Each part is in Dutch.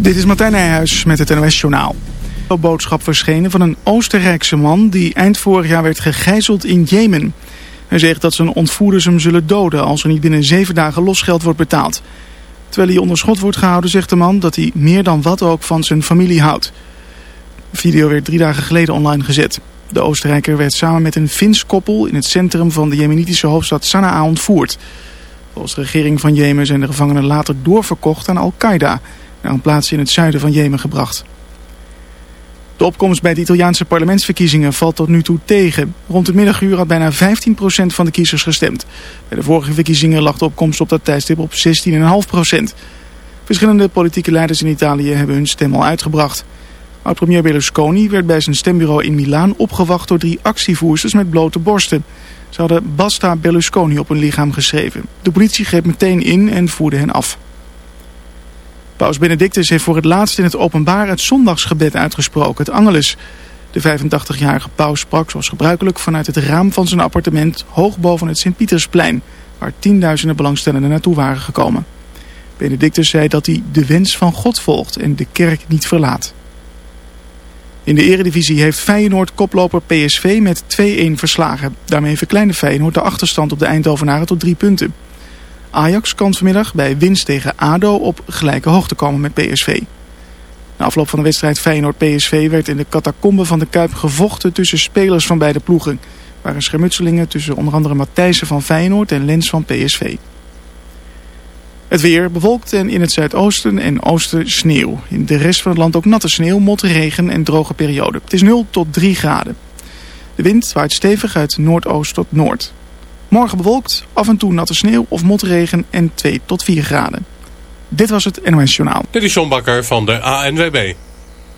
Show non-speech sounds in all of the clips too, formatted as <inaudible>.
Dit is Martijn Nijhuis met het NOS-journaal. Een boodschap verschenen van een Oostenrijkse man die eind vorig jaar werd gegijzeld in Jemen. Hij zegt dat zijn ontvoerders hem zullen doden als er niet binnen zeven dagen losgeld wordt betaald. Terwijl hij onder schot wordt gehouden zegt de man dat hij meer dan wat ook van zijn familie houdt. De video werd drie dagen geleden online gezet. De Oostenrijker werd samen met een Fins koppel in het centrum van de jemenitische hoofdstad Sanaa ontvoerd. Volgens de regering van Jemen zijn de gevangenen later doorverkocht aan Al-Qaeda naar een plaats in het zuiden van Jemen gebracht. De opkomst bij de Italiaanse parlementsverkiezingen valt tot nu toe tegen. Rond het middaguur had bijna 15% van de kiezers gestemd. Bij de vorige verkiezingen lag de opkomst op dat tijdstip op 16,5%. Verschillende politieke leiders in Italië hebben hun stem al uitgebracht. Oud-premier Berlusconi werd bij zijn stembureau in Milaan opgewacht door drie actievoersters met blote borsten. Ze hadden Basta Berlusconi op hun lichaam geschreven. De politie greep meteen in en voerde hen af. Paus Benedictus heeft voor het laatst in het openbaar het zondagsgebed uitgesproken, het Angelus. De 85-jarige paus sprak zoals gebruikelijk vanuit het raam van zijn appartement hoog boven het Sint-Pietersplein, waar tienduizenden belangstellenden naartoe waren gekomen. Benedictus zei dat hij de wens van God volgt en de kerk niet verlaat. In de eredivisie heeft Feyenoord koploper PSV met 2-1 verslagen. Daarmee verkleinde Feyenoord de achterstand op de Eindhovenaren tot drie punten. Ajax kan vanmiddag bij winst tegen ADO op gelijke hoogte komen met PSV. Na afloop van de wedstrijd Feyenoord-PSV werd in de catacombe van de Kuip gevochten tussen spelers van beide ploegen. Er waren schermutselingen tussen onder andere Matthijssen van Feyenoord en Lens van PSV. Het weer bewolkt en in het zuidoosten en oosten sneeuw. In de rest van het land ook natte sneeuw, motregen en droge periode. Het is 0 tot 3 graden. De wind waait stevig uit noordoost tot noord. Morgen bewolkt, af en toe natte sneeuw of motregen en 2 tot 4 graden. Dit was het NOS Journaal. Dit is John Bakker van de ANWB.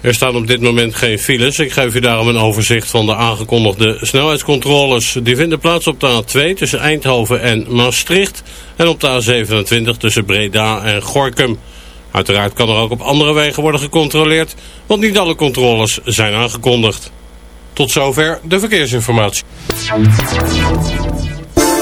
Er staan op dit moment geen files. Ik geef u daarom een overzicht van de aangekondigde snelheidscontroles. Die vinden plaats op de A2 tussen Eindhoven en Maastricht. En op de A27 tussen Breda en Gorkum. Uiteraard kan er ook op andere wegen worden gecontroleerd. Want niet alle controles zijn aangekondigd. Tot zover de verkeersinformatie.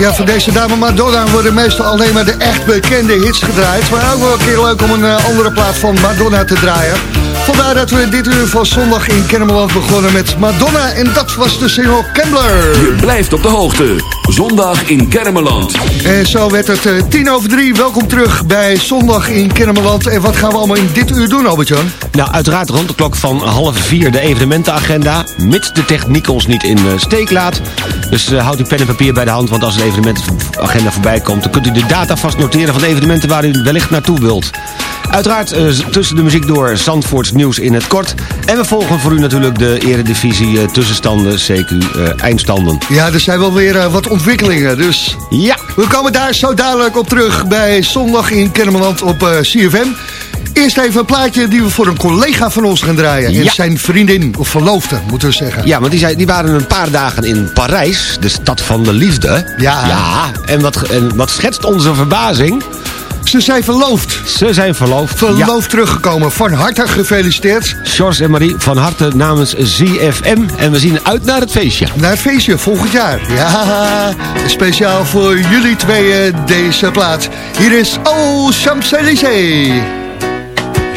Ja, van deze dame Madonna worden meestal alleen maar de echt bekende hits gedraaid. Maar ook wel een keer leuk om een eh, andere plaat van Madonna te draaien. Vandaar dat we dit uur van zondag in Kennemerland begonnen met Madonna. En dat was de single Kembler. Je blijft op de hoogte. Zondag in Kermeland. En zo werd het eh, tien over drie. Welkom terug bij Zondag in Kennemerland. En wat gaan we allemaal in dit uur doen, Albert-Jan? Nou, uiteraard rond de klok van half vier de evenementenagenda. Mits de techniek ons niet in de steek laat. Dus uh, houd uw pen en papier bij de hand, want als de evenementenagenda voorbij komt... dan kunt u de data vast noteren van de evenementen waar u wellicht naartoe wilt. Uiteraard uh, tussen de muziek door Zandvoorts nieuws in het kort. En we volgen voor u natuurlijk de eredivisie uh, tussenstanden, CQ eindstanden. Ja, er zijn wel weer wat ontwikkelingen, dus... Ja. We komen daar zo dadelijk op terug bij Zondag in Kennemerland op CFM. Eerst even een plaatje die we voor een collega van ons gaan draaien. En Ja. zijn vriendin, of verloofde, moeten we zeggen. Ja, want die, die waren een paar dagen in Parijs, de stad van de liefde. Ja. Ja, en wat, en wat schetst onze verbazing? Ze zijn verloofd. Ze zijn verloofd. Verloofd teruggekomen. Van harte gefeliciteerd. George en Marie, van harte namens ZFM. En we zien uit naar het feestje. Naar het feestje volgend jaar. Ja, speciaal voor jullie tweeën deze plaat. Hier is Oh Champs-Élysées.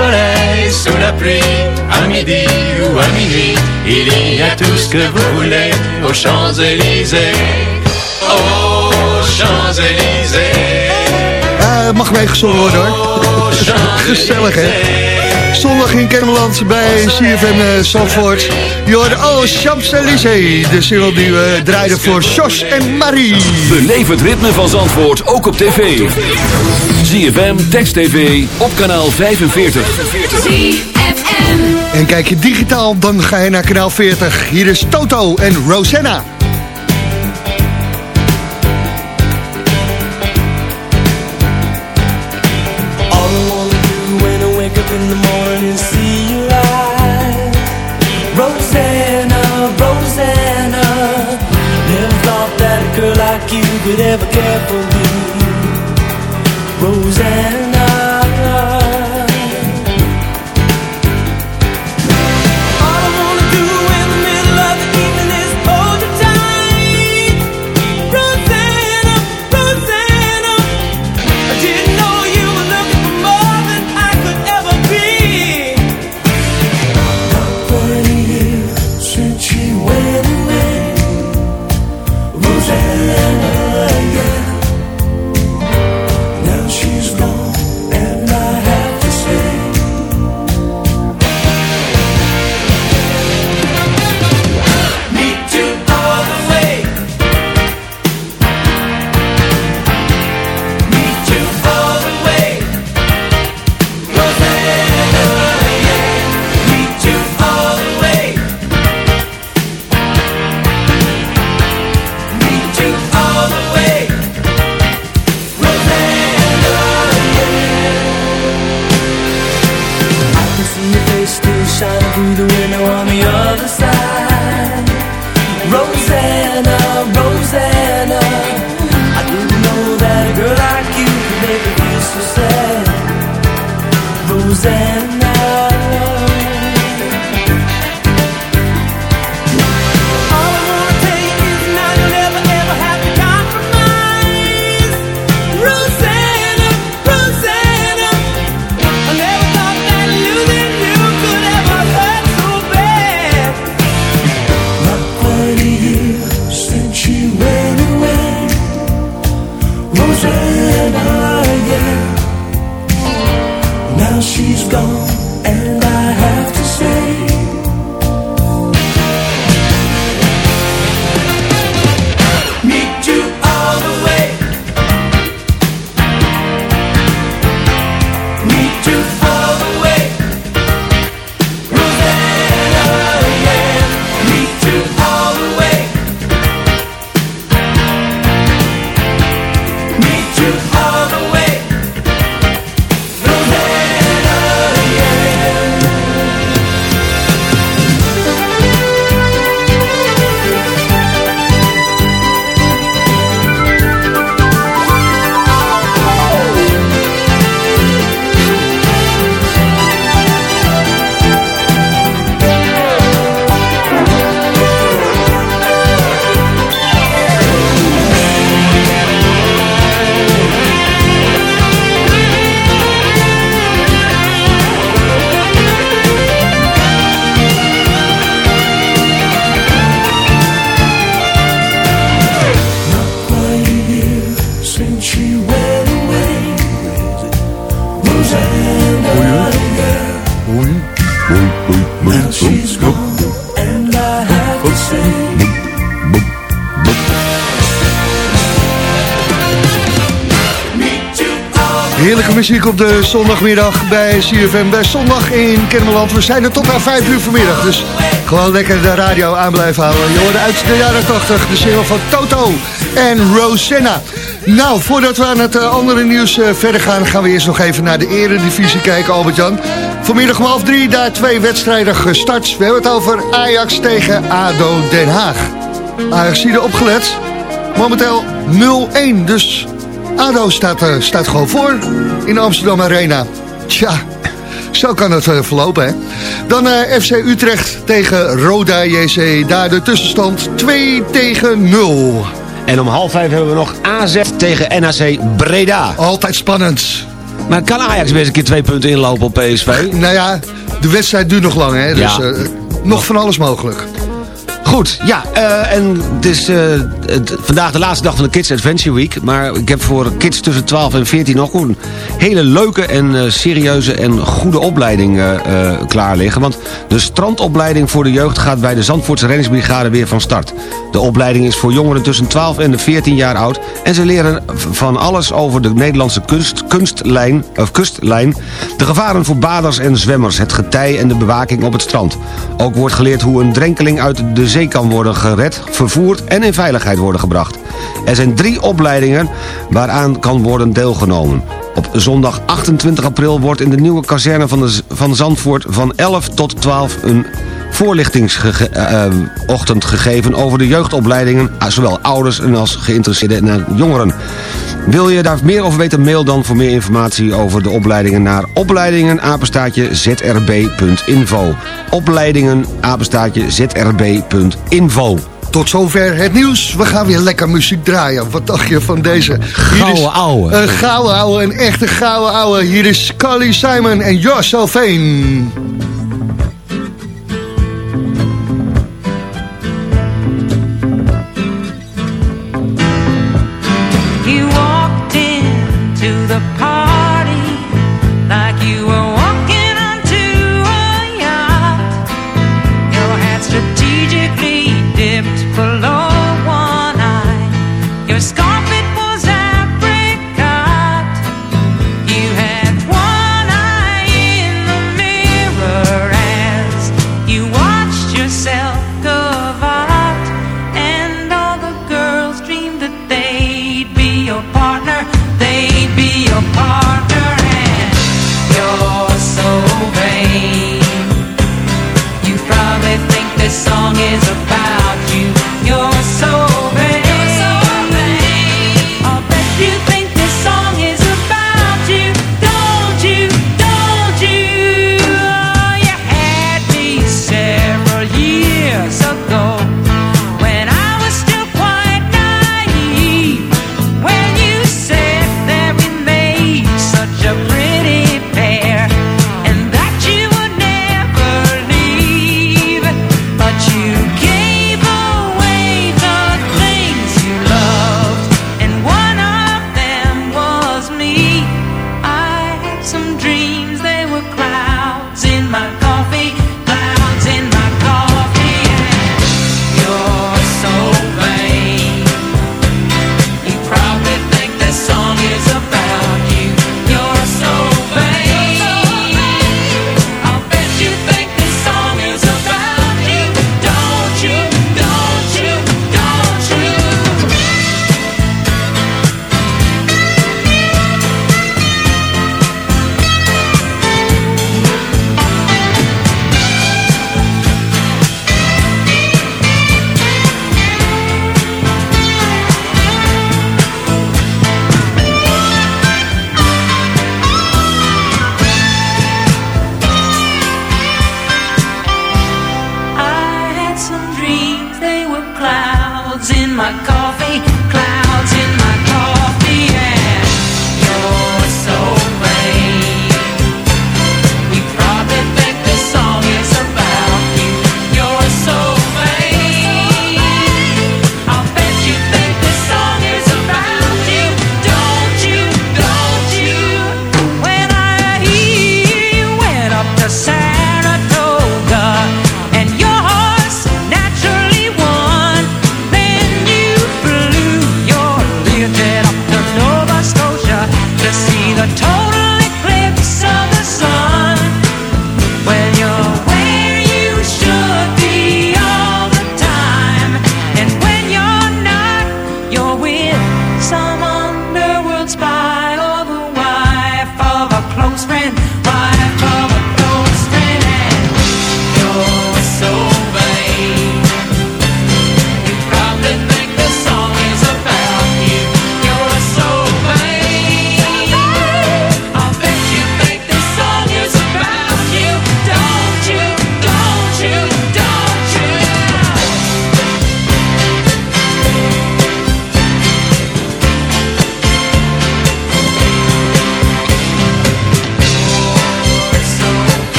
soleil, sous la pluie, à midi ou à minuit, il y a tout ce que vous voulez aux Champs-Élysées. Oh Champs-Élysées, Ah, mag meegezongen worden hoor. <laughs> Gezellig hè. Zondag in Kennemerland bij CFM eh, Zandvoort. Je hoorde Oh Champs-Élysées. De single die we draaiden voor Jos en Marie. Beleef het ritme van Zandvoort ook op tv. ZFM, Text TV, op kanaal 45. En kijk je digitaal, dan ga je naar kanaal 40. Hier is Toto en Rosanna. Could ever care for me. Muziek op de zondagmiddag bij CFM. Bij zondag in Kennemerland. We zijn er tot aan 5 uur vanmiddag. Dus gewoon lekker de radio aan blijven houden. Je hoorde uit de jaren 80 de single van Toto en Rosanna. Nou, voordat we aan het eh, andere nieuws eh, verder gaan... gaan we eerst nog even naar de eredivisie kijken, Albert-Jan. Vanmiddag om half drie, daar twee wedstrijden gestart. We hebben het over Ajax tegen ADO Den Haag. Ajax zie opgelet. Momenteel 0-1, dus ADO staat, eh, staat gewoon voor in de Amsterdam Arena. Tja, zo kan het eh, verlopen, hè. Dan eh, FC Utrecht tegen Roda JC. Daar de tussenstand 2 tegen 0. En om half vijf hebben we nog AZ tegen NAC Breda. Altijd spannend. Maar kan Ajax best een keer twee punten inlopen op PSV? Nou ja, de wedstrijd duurt nog lang, hè. Dus Ja. nog van alles mogelijk. Goed, ja, eh, en het is eh, het- vandaag de laatste dag van de Kids Adventure Week. Maar ik heb voor kids tussen 12 en 14 nog een hele leuke en eh, serieuze en goede opleiding klaar liggen. Want de strandopleiding voor de jeugd gaat bij de Zandvoortse reddingsbrigade weer van start. De opleiding is voor jongeren tussen 12 en 14 jaar oud. En ze leren van alles over de Nederlandse kunst, kustlijn. De gevaren voor baders en zwemmers, het getij en de bewaking op het strand. Ook wordt geleerd hoe een drenkeling uit de zee kan worden gered, vervoerd en in veiligheid worden gebracht. Er zijn drie opleidingen waaraan kan worden deelgenomen. Op zondag 28 april wordt in de nieuwe kazerne van, de, van Zandvoort van 11 tot 12 een voorlichtingsochtend gegeven over de jeugdopleidingen, ah, zowel ouders als geïnteresseerden en jongeren. Wil je daar meer over weten, mail dan voor meer informatie over de opleidingen naar opleidingen apenstaatje zrb.info. Opleidingen apenstaatje zrb.info. Tot zover het nieuws. We gaan weer lekker muziek draaien. Wat dacht je van deze? Gouden ouwe. Een gouden ouwe, een echte gouden ouwe. Hier is Carly Simon en Josh Sylvain.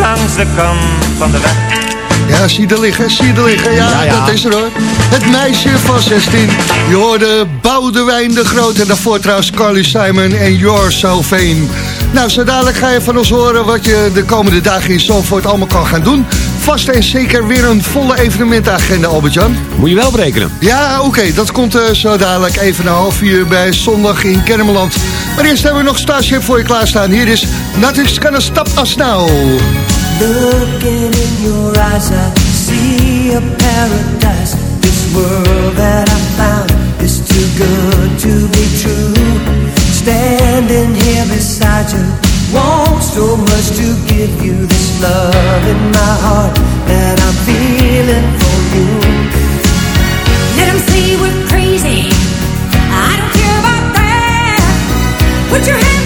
langs de kant van de weg. Ja, zie er liggen, zie er liggen. Ja, Ja, ja. dat is er hoor. Het meisje van 16. Je hoorde Boudewijn de Groot en daarvoor trouwens Carly Simon en You're So. Nou, zo dadelijk ga je van ons horen wat je de komende dagen in Zandvoort allemaal kan gaan doen. Vast en zeker weer een volle evenementagenda, Albert-Jan. Moet je wel berekenen. Ja, oké, dat komt eh, zo dadelijk even een half uur bij Zondag in Kennemerland. Maar eerst hebben we nog Starship voor je klaarstaan. Hier is Nothing's Gonna Stop Us Now. Looking in your eyes, I see a paradise. This world that I found is too good to be true. Standing here beside you, want so much to give you this love in my heart that I'm feeling for you. Let 'em say we're crazy. I don't care about that. Put your hand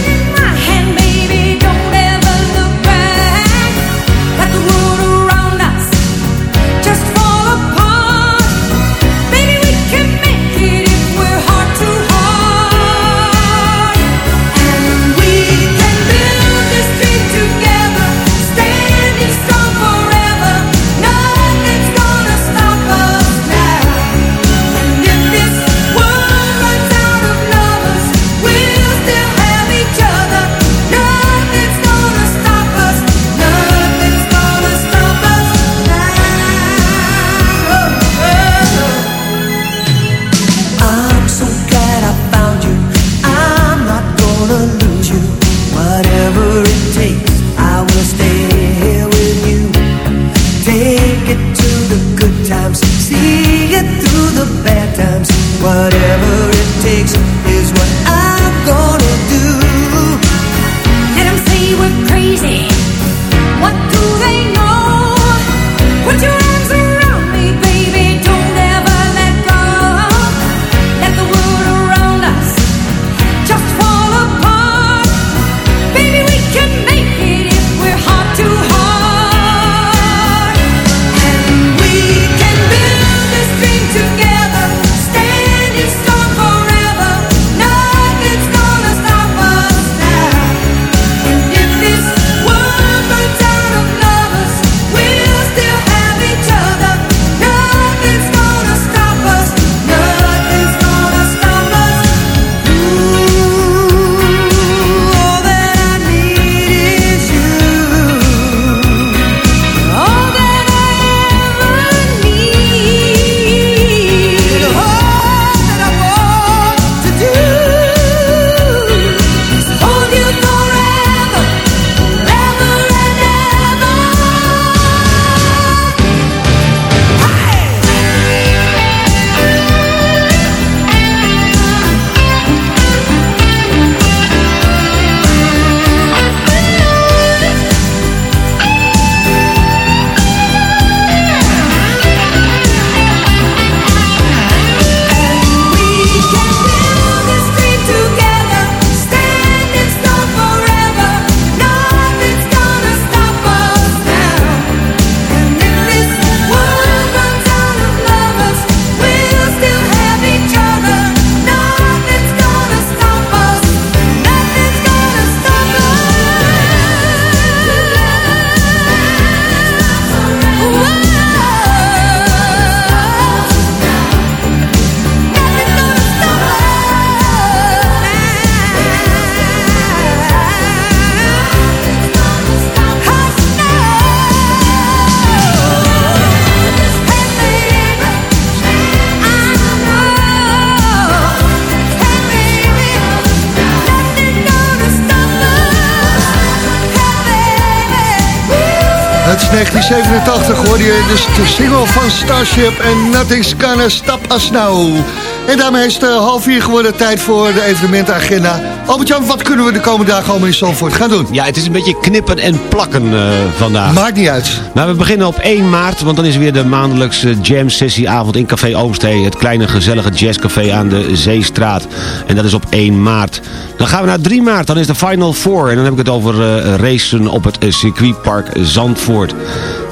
1987 hoorde je dus de single van Starship en Nothing's Gonna Stop Us Now. En daarmee is het eh, half vier geworden tijd voor de evenementenagenda. Albert-Jan, wat kunnen we de komende dagen allemaal in Zandvoort gaan doen? Ja, het is een beetje knippen en plakken eh, vandaag. Maakt niet uit. Maar we beginnen op 1 maart, want dan is weer de maandelijkse jam sessieavond in Café Oomstee. Het kleine gezellige jazzcafé aan de Zeestraat. En dat is op 1 maart. Dan gaan we naar 3 maart, dan is de Final Four. En dan heb ik het over eh, racen op het circuitpark Zandvoort.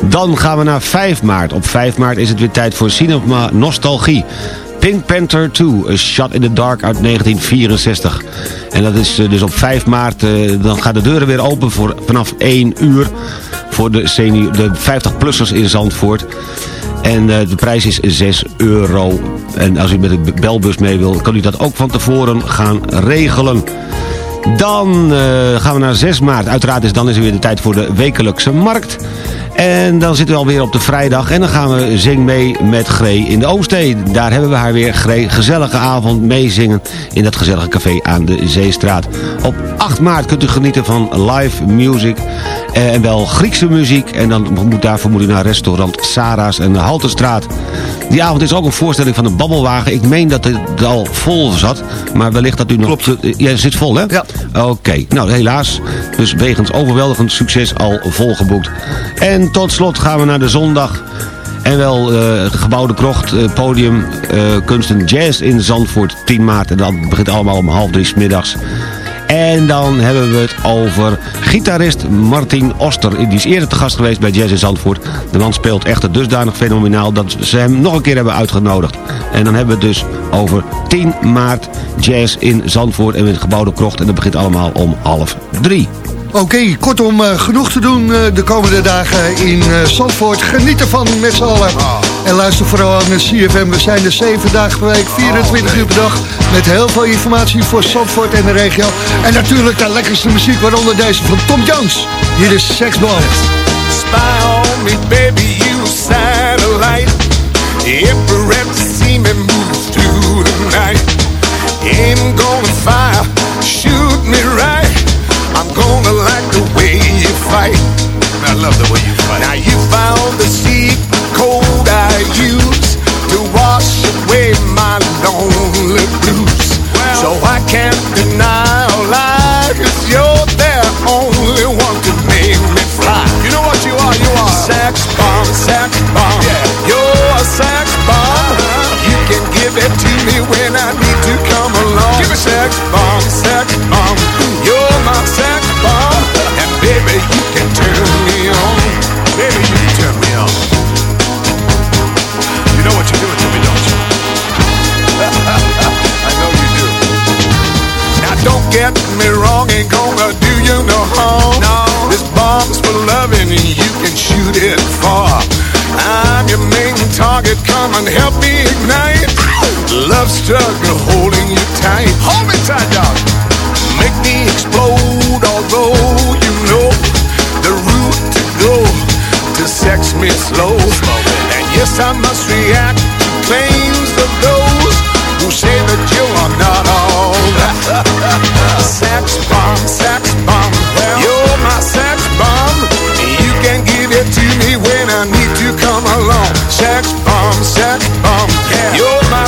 Dan gaan we naar 5 maart. Op 5 maart is het weer tijd voor Cinema Nostalgie. Pink Panther 2, A Shot in the Dark uit 1964. En dat is eh, dus op 5 maart, eh, dan gaan de deuren weer open voor, vanaf 1 uur voor de, senior, de 50-plussers in Zandvoort. En eh, de prijs is 6 euro. En als u met de belbus mee wil, kan u dat ook van tevoren gaan regelen. Dan gaan we naar 6 maart. Uiteraard is dan is er weer de tijd voor de wekelijkse markt. En dan zitten we alweer op de vrijdag. En dan gaan we zing mee met Gree in de Oomstee. Daar hebben we haar weer. Gree, gezellige avond meezingen in dat gezellige café aan de Zeestraat. Op 8 maart kunt u genieten van live music. eh, En wel Griekse muziek. En dan moet daarvoor moet u naar restaurant Sarah's en de Halterstraat. Die avond is ook een voorstelling van de Babbelwagen. Ik meen dat het al vol zat. Maar wellicht dat u nog... Klopt. Ja, zit vol, hè? Ja. Oké. Nou, helaas. Dus wegens overweldigend succes al volgeboekt. En tot slot gaan we naar de zondag. En wel eh, gebouwde krocht, eh, podium, eh, kunst en jazz in Zandvoort, 10 maart. En dat begint allemaal om half drie 's middags. En dan hebben we het over gitarist Martin Oster. Die is eerder te gast geweest bij Jazz in Zandvoort. De man speelt echter dusdanig fenomenaal dat ze hem nog een keer hebben uitgenodigd. En dan hebben we het dus over 10 maart Jazz in Zandvoort en in het gebouwde krocht. En dat begint allemaal om half drie. Oké, kortom, eh, genoeg te doen eh, de komende dagen in eh, Zandvoort. Geniet ervan met z'n allen. En luister vooral naar CFM. We zijn er 7 dagen per week, 24 uur per dag. Met heel veel informatie voor Zandvoort en de regio. En natuurlijk de lekkerste muziek, waaronder deze van Tom Jones. Hier is Sexbomb. Spy on me, baby, you satellite. See me move through the night. Aim gonna fire, shoot me right. I'm gonna like the way you fight. I love the way you lonely blues. So I can't deny come and help me ignite. Love struggle holding you tight. Hold me tight, dog. Make me explode, although you know the route to go to sex me slow. And yes, I must react to claims of those who say that you are not all <laughs> sex bomb, sex bomb. You're my sex bomb. You can give it to me when I need to come along. Sex bomb, yeah, um, yeah. you're my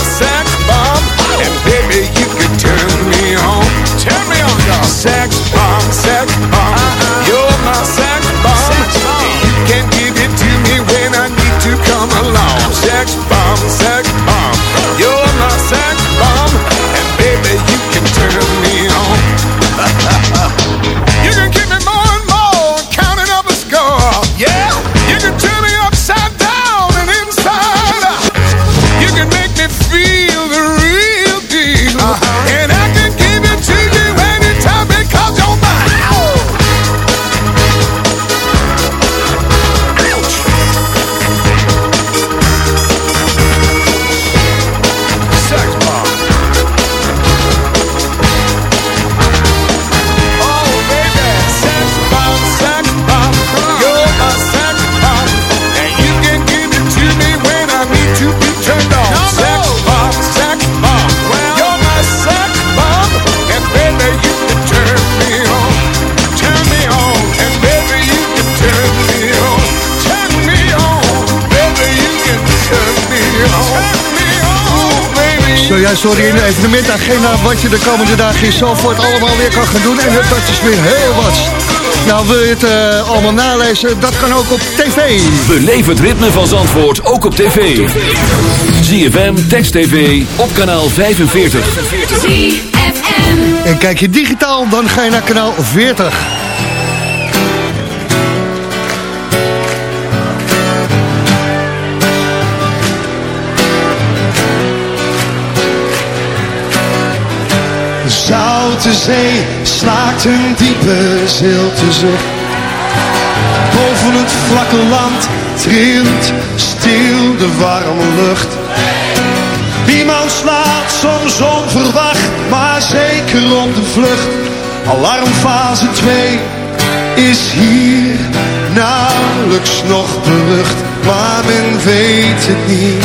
Ja, sorry, in de evenementagenda wat je de komende dagen in Zalvoort allemaal weer kan gaan doen. En dat is weer heel wat. Nou, wil je het eh, allemaal nalezen? Dat kan ook op tv. Beleef het ritme van Zandvoort ook op tv. ZFM, Text TV, op kanaal 45. En kijk je digitaal, dan ga je naar kanaal 40. Zoute zee slaakt een diepe zilte zucht. Boven het vlakke land trilt stil de warme lucht. Niemand slaat soms onverwacht, maar zeker op de vlucht. Alarmfase 2 is hier nauwelijks nog berucht, maar men weet het niet.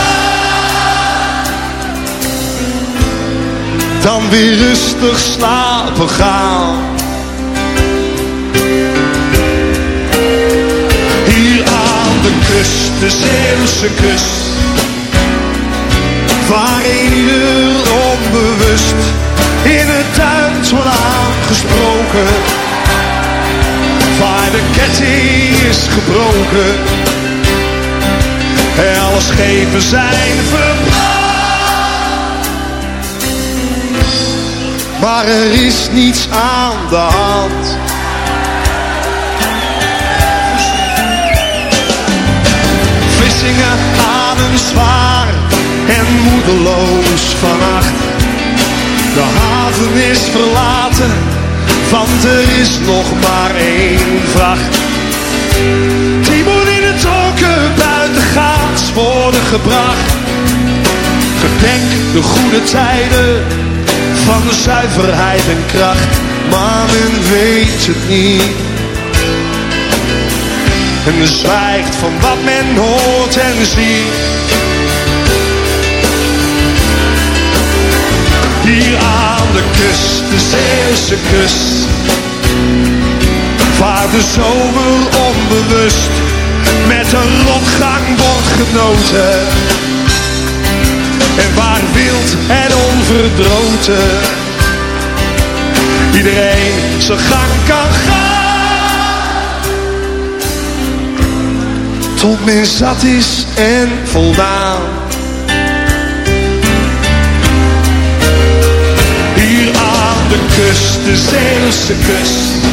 Dan weer rustig slapen gaan. Hier aan de kust, de Zeeuwse kust. Waar ieder onbewust in het Duits wordt aangesproken. Waar de ketting is gebroken. En alle schepen zijn verbrand. Maar er is niets aan de hand. Vlissingen ademen zwaar en moedeloos vannacht. De haven is verlaten, want er is nog maar één vracht. Die moet in het donker buitengaats worden gebracht. Gedenk de goede tijden van de zuiverheid en kracht, maar men weet het niet. En men zwijgt van wat men hoort en ziet. Hier aan de kust, de Zeeuwse kust. Waar de zomer onbewust met een rotgang wordt genoten. En waar wild en onverdroten iedereen zijn gang kan gaan. Tot men zat is en voldaan. Hier aan de kust, de Zeeuwse kust.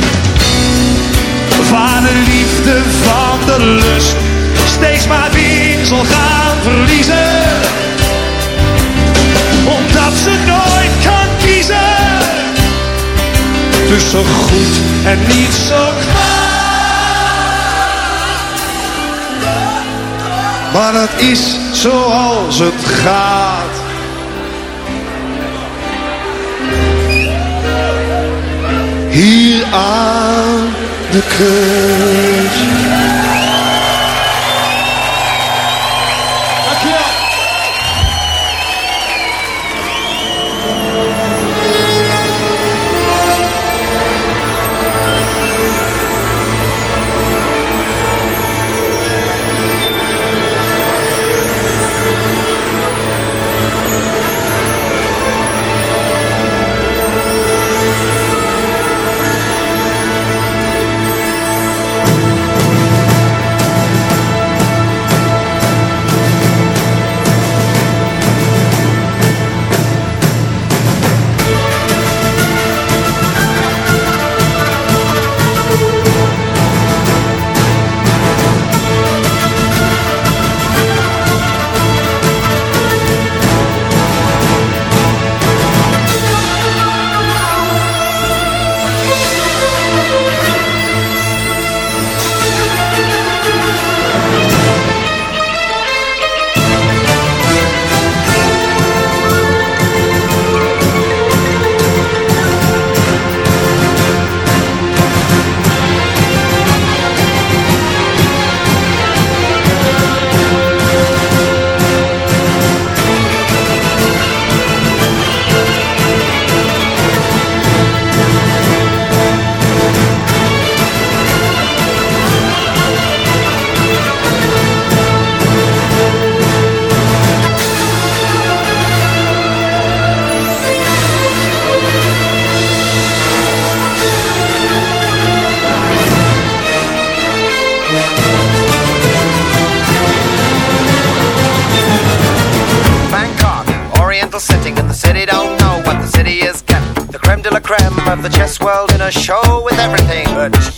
Waar de liefde van de lust steeds maar weer zal gaan verliezen ze nooit kan kiezen tussen goed en niet zo kwaad. Maar dat is zoals het gaat. Hier aan de kust. Creme of the chess world in a show with everything but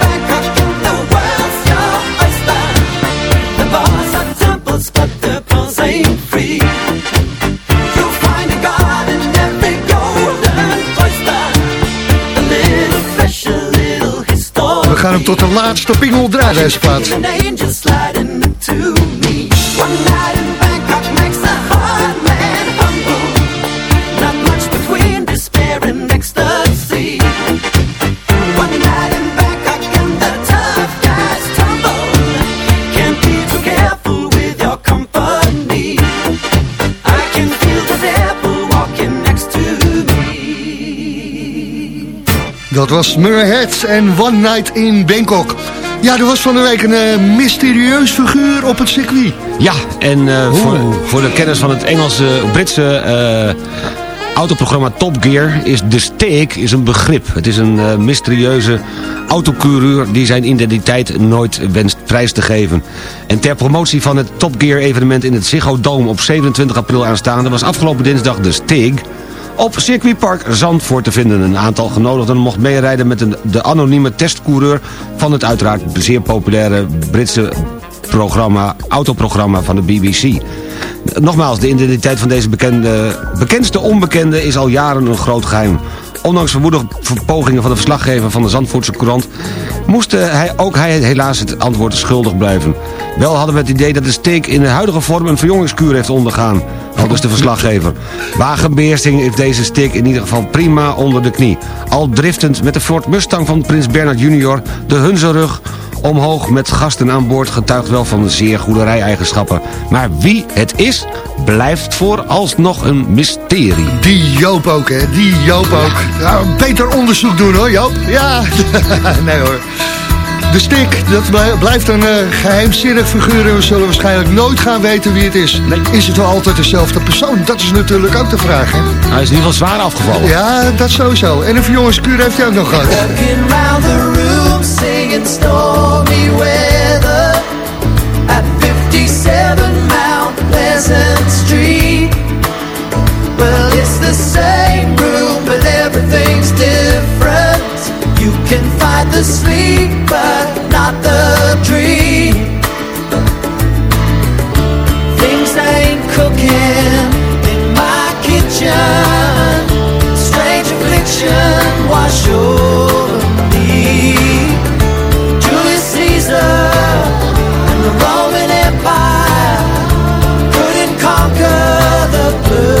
gaan hem tot de laatste pingel draaien, deze. Dat was Murray Head en One Night in Bangkok. Ja, er was van de week een eh, mysterieus figuur op het circuit. Ja, en eh, voor, voor de kennis van het Engelse, Britse eh, autoprogramma Top Gear... is de steek is een begrip. Het is een mysterieuze autocoureur die zijn identiteit nooit wenst prijs te geven. En ter promotie van het Top Gear evenement in het Ziggo Dome op 27 april aanstaande... was afgelopen dinsdag de steek op circuitpark Zandvoort te vinden. Een aantal genodigden mocht meerijden met de anonieme testcoureur... van het uiteraard zeer populaire Britse programma, autoprogramma van de BBC. Nogmaals, de identiteit van deze bekende, bekendste onbekende is al jaren een groot geheim. Ondanks verwoede pogingen van de verslaggever van de Zandvoortse Courant... moest eh, hij, ook hij helaas het antwoord schuldig blijven. Wel hadden we het idee dat de steek in de huidige vorm een verjongingskuur heeft ondergaan. Al dus de verslaggever. Wagenbeheersing heeft deze steek in ieder geval prima onder de knie. Al driftend met de Ford Mustang van prins Bernard Jr. de Hunzerug omhoog met gasten aan boord getuigt wel van zeer goede rij-eigenschappen. Maar wie het is, blijft vooralsnog een mysterie. Die Joop ook, hè? Die Joop ook. Nou, beter onderzoek doen, hoor, Joop. Ja, <laughs> nee hoor. De stik, dat blij- blijft een eh, geheimzinnig figuur... en we zullen waarschijnlijk nooit gaan weten wie het is. Is het wel altijd dezelfde persoon? Dat is natuurlijk ook de vraag, hè? Hij is in ieder geval zwaar afgevallen. Ja, dat sowieso. En een verjongingskuur heeft hij ook nog gehad. Walking round the room singing stormy weather at 57 Mount Pleasant Street. Well, it's the same room, but everything's different. can fight the sleep, but not the dream. Things ain't cooking in my kitchen. Strange affliction wash over me. Julius Caesar and the Roman Empire couldn't conquer the blue.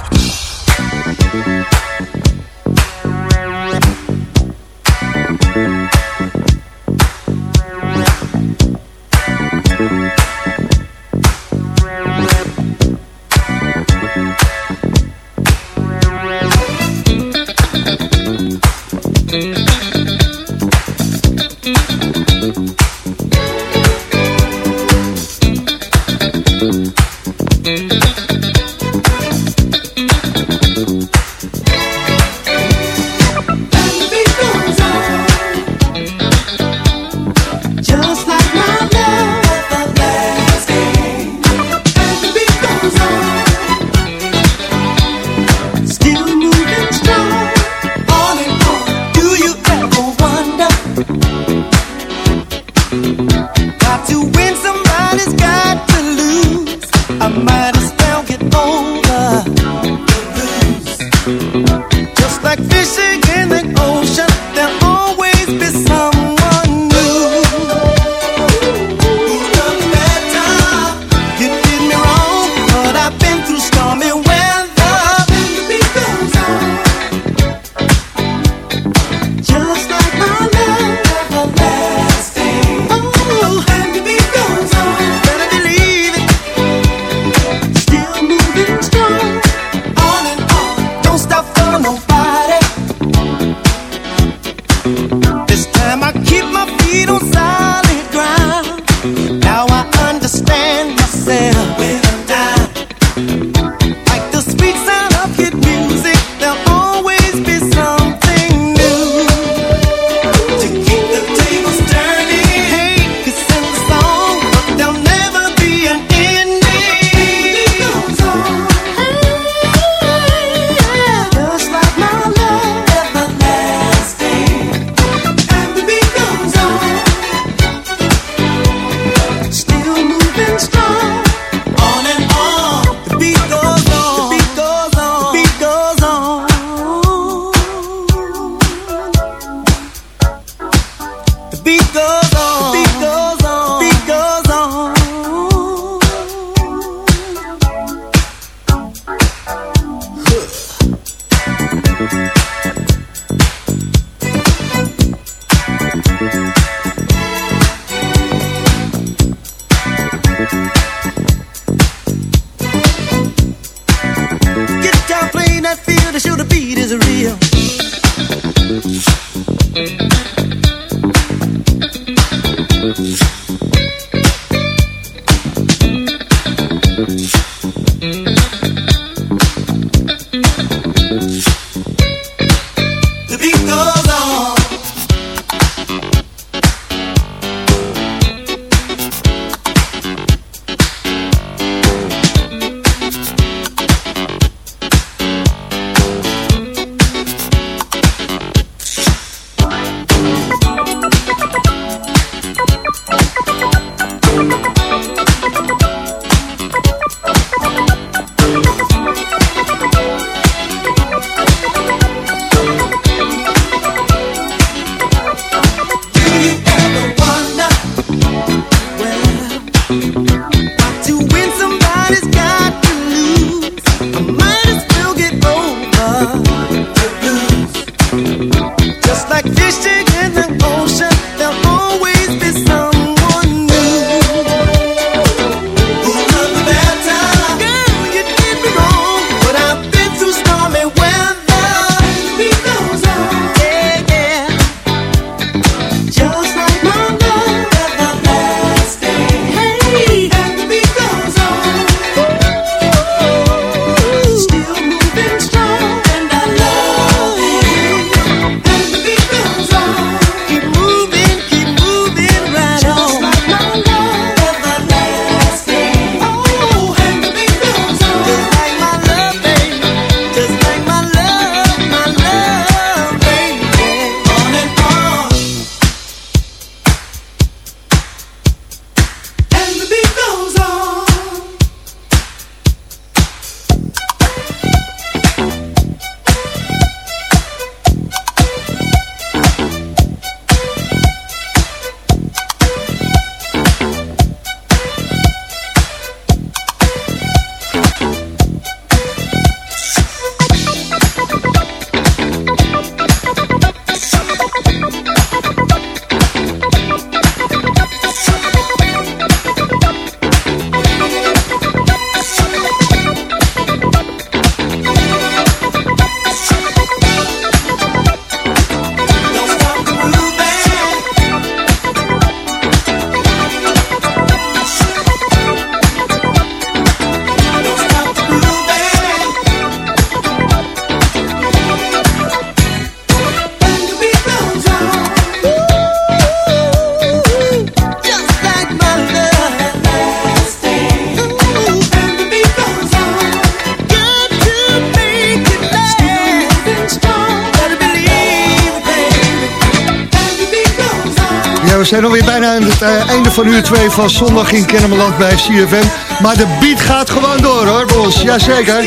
Zijn alweer bijna aan het eh, einde van uur 2 van zondag in Kennemerland bij CFM. Maar de beat gaat gewoon door hoor, Bos. Jazeker.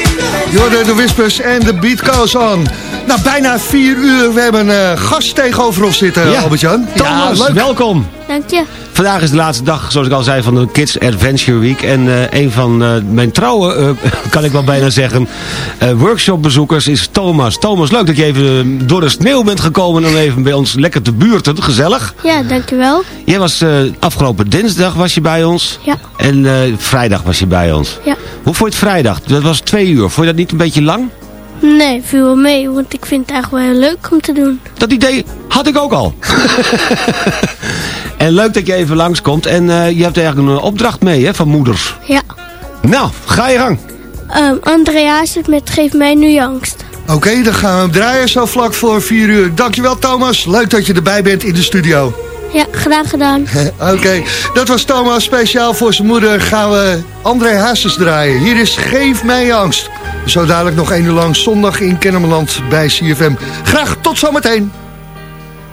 Je hoorde de Whispers en de beat goes on. Nou, bijna vier uur. We hebben een eh, gast tegenover ons zitten, Ja. Albert-Jan. Thomas, leuk. welkom. Dank je. Vandaag is de laatste dag, zoals ik al zei, van de Kids Adventure Week. En eh, een van eh, mijn trouwe, eh, <laughs> kan ik wel bijna zeggen, workshopbezoekers is Thomas. Thomas, leuk dat je even door de sneeuw bent gekomen en even bij ons lekker te buurten. Gezellig. Ja, dankjewel. Jij was afgelopen dinsdag was je bij ons. Ja. En vrijdag was je bij ons. Ja. Hoe vond je het vrijdag? Dat was twee uur. Vond je dat niet een beetje lang? Nee, viel wel mee, want ik vind het eigenlijk wel heel leuk om te doen. Dat idee had ik ook al. <laughs> en leuk dat je even langskomt. En eh, je hebt eigenlijk een opdracht mee hè, van moeders. Ja. Nou, ga je gang. Ehm Andreas het met Geef mij nu angst. Oké, dan gaan we hem draaien zo vlak voor vier uur. Dankjewel Thomas, leuk dat je erbij bent in de studio. Ja, graag gedaan. <laughs> Oké, dat was Thomas. Speciaal voor zijn moeder gaan we André Hazes draaien. Hier is Geef mij angst. Zo dadelijk nog één uur lang zondag in Kennemerland bij CFM. Graag tot zometeen.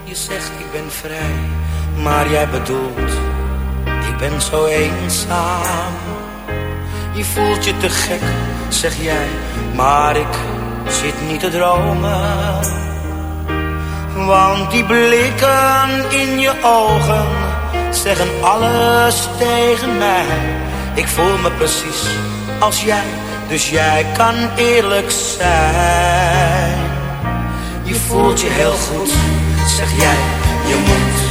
Je zegt ik ben vrij, maar jij bedoelt ik ben zo eenzaam. Je voelt je te gek, zeg jij, maar ik zit niet te dromen. Want die blikken in je ogen zeggen alles tegen mij. Ik voel me precies als jij, dus jij kan eerlijk zijn. Je voelt je heel goed, zeg jij, je moet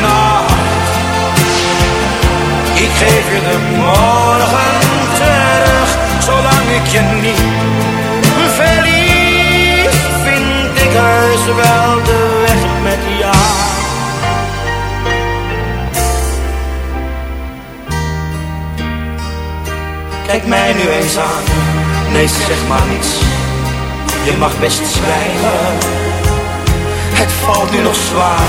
Nacht. Ik geef je de morgen terug. Zolang ik je niet verlies, vind ik heus wel de weg met jou. Kijk mij nu eens aan, nee zeg maar niets. Je mag best zwijgen. Het valt nu nog zwaar,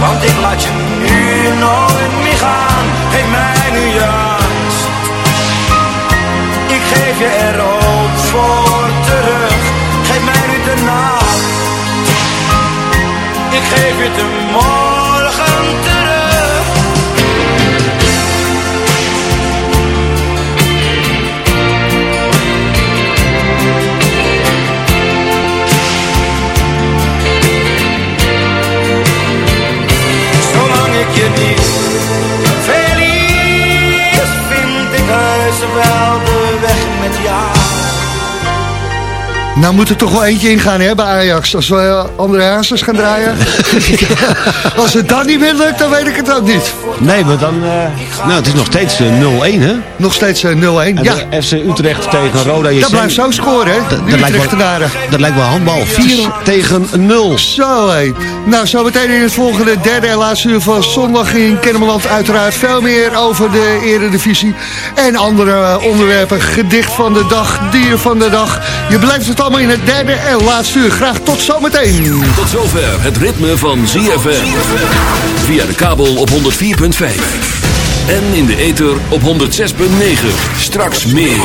want ik laat je nu nooit meer gaan. Geef mij nu angst, ik geef je er ook voor terug. Geef mij nu de nacht, ik geef je de morgen terug. Ik Nou moet er toch wel eentje ingaan hè, bij Ajax. Als we eh, André Hazes gaan draaien. <laughs> Als het dan niet meer lukt, dan weet ik het ook niet. Nee, maar dan... eh, nou, het is nog steeds eh, 0-1, hè? Nog steeds eh, 0-1. En Ja, FC Utrecht tegen Roda JC. dat blijft zo scoren hè. Dat, lijkt wel, dat lijkt wel handbal. 4 tegen 0. Zo hé. Nou, zo meteen in het volgende derde en laatste uur van zondag in Kennemerland. Uiteraard veel meer over de eredivisie. En andere eh, onderwerpen. Gedicht van de dag, dier van de dag. Je blijft het allemaal in het derde en laatste uur. Graag tot zometeen. Tot zover het ritme van ZFM. Via de kabel op 104.5. En in de ether op 106.9. Straks meer.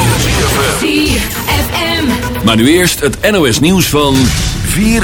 ZFM. Maar nu eerst het NOS nieuws van 4